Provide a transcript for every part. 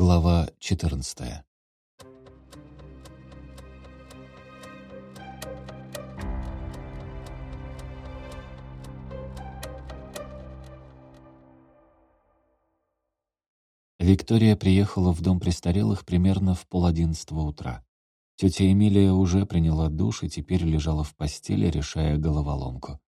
Глава 14. Виктория приехала в дом престарелых примерно в полодиннадцатого утра. Тетя Эмилия уже приняла душ и теперь лежала в постели, решая головоломку.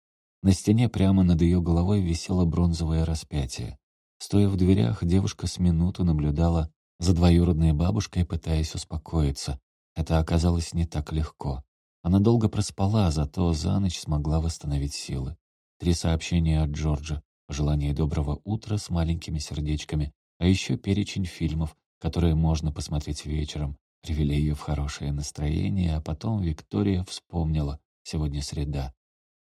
На стене прямо над ее головой висело бронзовое распятие. Стоя в дверях, девушка с минуту наблюдала за двоюродной бабушкой, пытаясь успокоиться. Это оказалось не так легко. Она долго проспала, зато за ночь смогла восстановить силы. Три сообщения от Джорджа, пожелание доброго утра с маленькими сердечками, а еще перечень фильмов, которые можно посмотреть вечером, привели ее в хорошее настроение, а потом Виктория вспомнила, сегодня среда,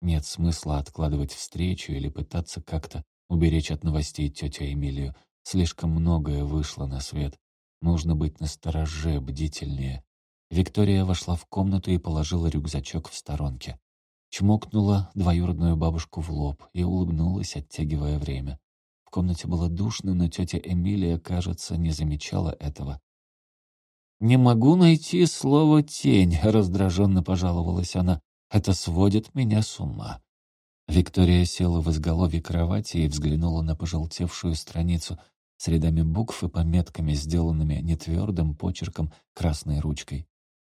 нет смысла откладывать встречу или пытаться как-то уберечь от новостей тетю Эмилию. Слишком многое вышло на свет. Нужно быть настороже, бдительнее. Виктория вошла в комнату и положила рюкзачок в сторонке. Чмокнула двоюродную бабушку в лоб и улыбнулась, оттягивая время. В комнате было душно, но тетя Эмилия, кажется, не замечала этого. «Не могу найти слово «тень», — раздраженно пожаловалась она. Это сводит меня с ума». Виктория села в изголовье кровати и взглянула на пожелтевшую страницу с рядами букв и пометками, сделанными нетвердым почерком красной ручкой.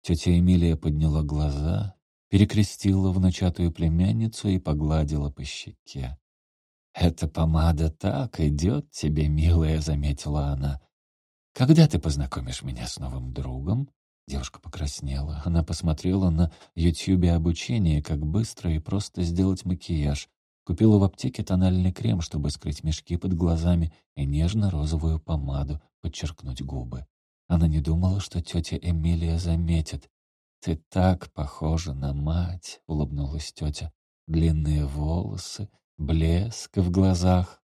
Тетя Эмилия подняла глаза, перекрестила внучатую племянницу и погладила по щеке. «Эта помада так идет тебе, милая», — заметила она. «Когда ты познакомишь меня с новым другом?» Девушка покраснела. Она посмотрела на ютьюбе обучение, как быстро и просто сделать макияж. Купила в аптеке тональный крем, чтобы скрыть мешки под глазами, и нежно-розовую помаду, подчеркнуть губы. Она не думала, что тетя Эмилия заметит. «Ты так похожа на мать», — улыбнулась тетя. «Длинные волосы, блеск в глазах».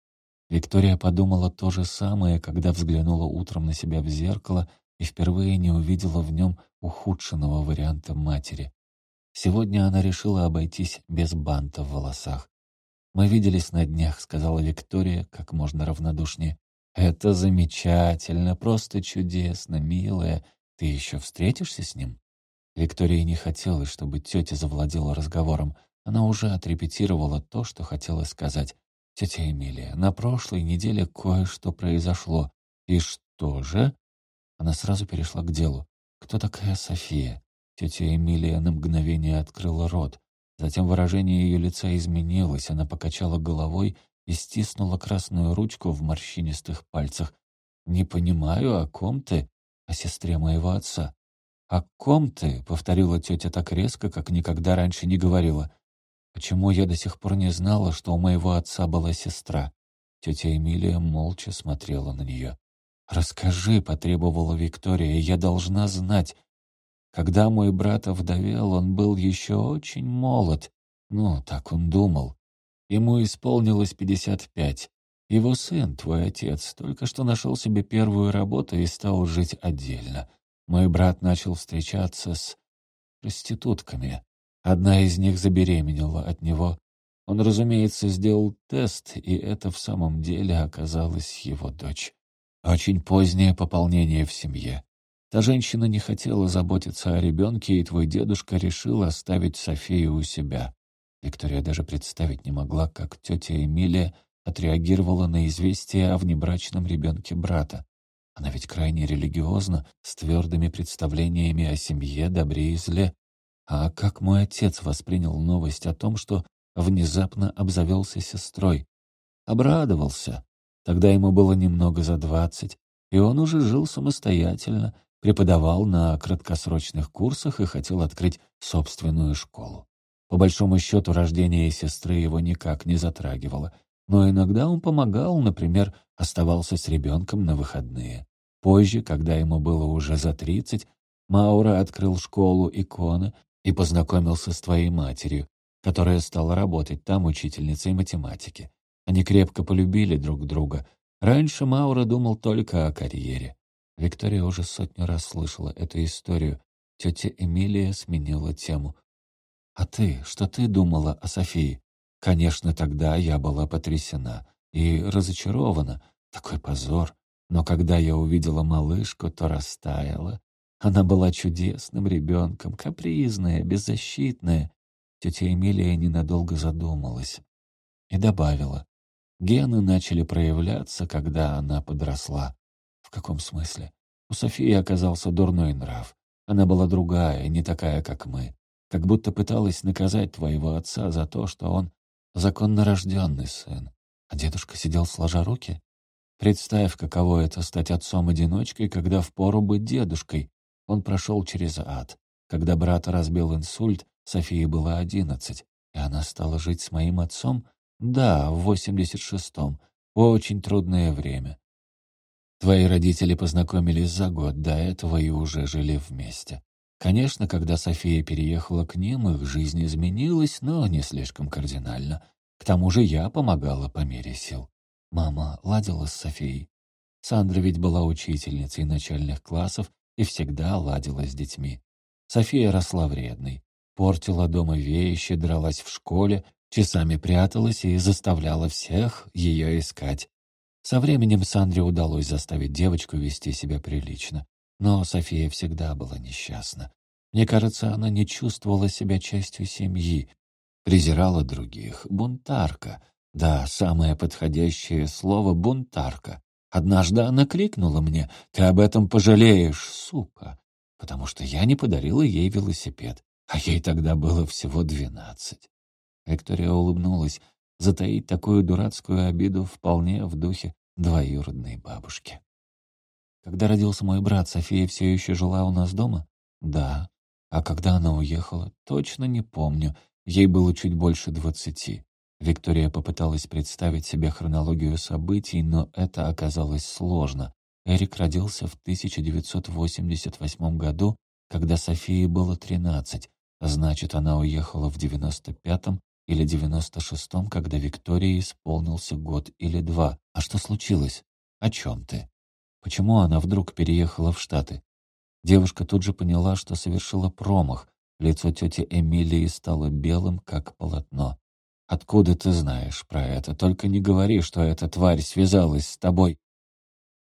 Виктория подумала то же самое, когда взглянула утром на себя в зеркало — и впервые не увидела в нем ухудшенного варианта матери. Сегодня она решила обойтись без банта в волосах. «Мы виделись на днях», — сказала Виктория как можно равнодушнее. «Это замечательно, просто чудесно, милая. Ты еще встретишься с ним?» Виктории не хотелось, чтобы тетя завладела разговором. Она уже отрепетировала то, что хотела сказать. «Тетя Эмилия, на прошлой неделе кое-что произошло. И что же?» Она сразу перешла к делу. «Кто такая София?» Тетя Эмилия на мгновение открыла рот. Затем выражение ее лица изменилось, она покачала головой и стиснула красную ручку в морщинистых пальцах. «Не понимаю, о ком ты?» «О сестре моего отца». «О ком ты?» — повторила тетя так резко, как никогда раньше не говорила. «Почему я до сих пор не знала, что у моего отца была сестра?» Тетя Эмилия молча смотрела на нее. «Расскажи», — потребовала Виктория, — «я должна знать». Когда мой брат овдовел, он был еще очень молод. Ну, так он думал. Ему исполнилось пятьдесят пять. Его сын, твой отец, только что нашел себе первую работу и стал жить отдельно. Мой брат начал встречаться с проститутками. Одна из них забеременела от него. Он, разумеется, сделал тест, и это в самом деле оказалась его дочь. Очень позднее пополнение в семье. Та женщина не хотела заботиться о ребенке, и твой дедушка решил оставить Софию у себя. Виктория даже представить не могла, как тетя Эмилия отреагировала на известие о внебрачном ребенке брата. Она ведь крайне религиозна, с твердыми представлениями о семье, добре и зле. А как мой отец воспринял новость о том, что внезапно обзавелся сестрой? Обрадовался, Тогда ему было немного за двадцать, и он уже жил самостоятельно, преподавал на краткосрочных курсах и хотел открыть собственную школу. По большому счету, рождение сестры его никак не затрагивало, но иногда он помогал, например, оставался с ребенком на выходные. Позже, когда ему было уже за тридцать, Маура открыл школу иконы и познакомился с твоей матерью, которая стала работать там учительницей математики. Они крепко полюбили друг друга. Раньше Маура думал только о карьере. Виктория уже сотню раз слышала эту историю. Тетя Эмилия сменила тему. «А ты, что ты думала о Софии?» Конечно, тогда я была потрясена и разочарована. Такой позор. Но когда я увидела малышку, то растаяла. Она была чудесным ребенком, капризная, беззащитная. Тетя Эмилия ненадолго задумалась и добавила. Гены начали проявляться, когда она подросла. В каком смысле? У Софии оказался дурной нрав. Она была другая, не такая, как мы. Как будто пыталась наказать твоего отца за то, что он законно рожденный сын. А дедушка сидел сложа руки? Представь, каково это стать отцом-одиночкой, когда впору быть дедушкой. Он прошел через ад. Когда брата разбил инсульт, Софии было одиннадцать, и она стала жить с моим отцом? Да, в восемьдесят шестом. Очень трудное время. Твои родители познакомились за год до этого и уже жили вместе. Конечно, когда София переехала к ним, их жизнь изменилась, но не слишком кардинально. К тому же я помогала по мере сил. Мама ладила с Софией. Сандра ведь была учительницей начальных классов и всегда ладила с детьми. София росла вредной, портила дома вещи, дралась в школе, часами пряталась и заставляла всех ее искать. Со временем Сандре удалось заставить девочку вести себя прилично. Но София всегда была несчастна. Мне кажется, она не чувствовала себя частью семьи, презирала других. Бунтарка. Да, самое подходящее слово — бунтарка. Однажды она крикнула мне «Ты об этом пожалеешь, сука!» потому что я не подарила ей велосипед, а ей тогда было всего двенадцать. Виктория улыбнулась. Затаить такую дурацкую обиду вполне в духе двоюродной бабушки. Когда родился мой брат, София все еще жила у нас дома? Да. А когда она уехала? Точно не помню. Ей было чуть больше двадцати. Виктория попыталась представить себе хронологию событий, но это оказалось сложно. Эрик родился в 1988 году, когда Софии было 13, значит, она уехала в 95-м или 96-м, когда Виктории исполнился год или два. А что случилось? О чем ты? Почему она вдруг переехала в Штаты? Девушка тут же поняла, что совершила промах. Лицо тети Эмилии стало белым, как полотно. «Откуда ты знаешь про это? Только не говори, что эта тварь связалась с тобой».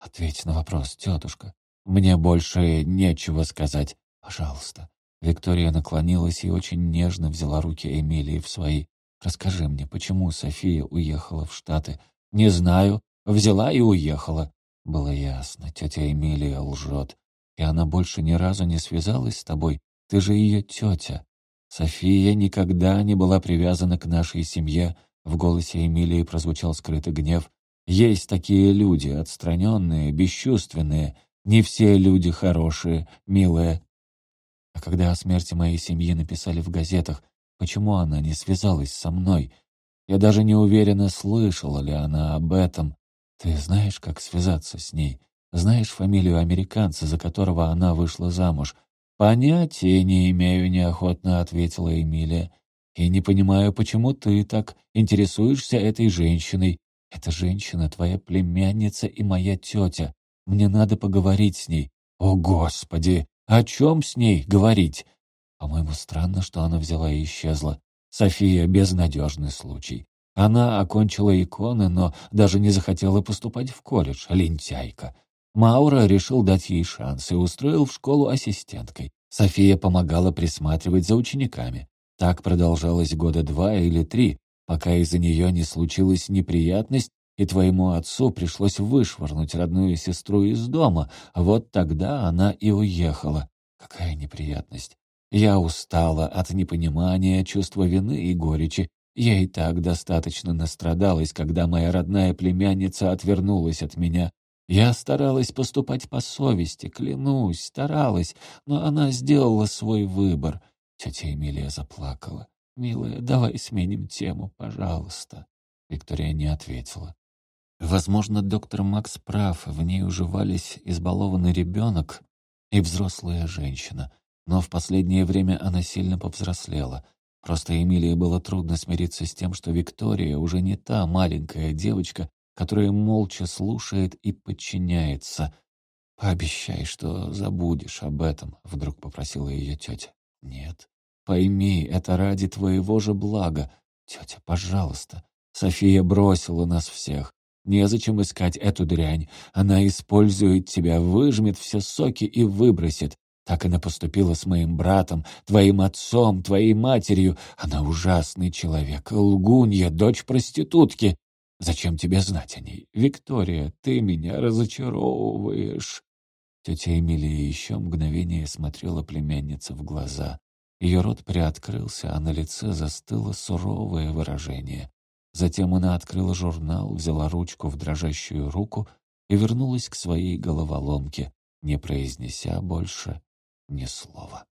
«Ответь на вопрос, тетушка. Мне больше нечего сказать. Пожалуйста». Виктория наклонилась и очень нежно взяла руки Эмилии в свои. «Расскажи мне, почему София уехала в Штаты?» «Не знаю. Взяла и уехала». Было ясно, тетя Эмилия лжет. И она больше ни разу не связалась с тобой. Ты же ее тетя. София никогда не была привязана к нашей семье. В голосе Эмилии прозвучал скрытый гнев. Есть такие люди, отстраненные, бесчувственные. Не все люди хорошие, милые. А когда о смерти моей семьи написали в газетах, почему она не связалась со мной? Я даже не уверена, слышала ли она об этом. Ты знаешь, как связаться с ней? Знаешь фамилию американца, за которого она вышла замуж? Понятия не имею, неохотно ответила Эмилия. И не понимаю, почему ты так интересуешься этой женщиной. Эта женщина твоя племянница и моя тетя. Мне надо поговорить с ней. О, Господи! О чем с ней говорить? По-моему, странно, что она взяла и исчезла. София — безнадежный случай. Она окончила иконы, но даже не захотела поступать в колледж, лентяйка. Маура решил дать ей шанс и устроил в школу ассистенткой. София помогала присматривать за учениками. Так продолжалось года два или три, пока из-за нее не случилась неприятность, и твоему отцу пришлось вышвырнуть родную сестру из дома, вот тогда она и уехала. Какая неприятность. Я устала от непонимания, чувства вины и горечи. Я и так достаточно настрадалась, когда моя родная племянница отвернулась от меня. Я старалась поступать по совести, клянусь, старалась, но она сделала свой выбор. Тетя Эмилия заплакала. «Милая, давай сменим тему, пожалуйста». Виктория не ответила. Возможно, доктор Макс прав, в ней уживались избалованный ребенок и взрослая женщина. Но в последнее время она сильно повзрослела. Просто Эмилии было трудно смириться с тем, что Виктория уже не та маленькая девочка, которая молча слушает и подчиняется. «Пообещай, что забудешь об этом», — вдруг попросила ее тетя. «Нет. Пойми, это ради твоего же блага. Тетя, пожалуйста. София бросила нас всех. Незачем искать эту дрянь. Она использует тебя, выжмет все соки и выбросит. Так она поступила с моим братом, твоим отцом, твоей матерью. Она ужасный человек, лгунья, дочь проститутки. Зачем тебе знать о ней? Виктория, ты меня разочаровываешь. Тетя Эмилия еще мгновение смотрела племяннице в глаза. Ее рот приоткрылся, а на лице застыло суровое выражение. Затем она открыла журнал, взяла ручку в дрожащую руку и вернулась к своей головоломке, не произнеся больше ни слова.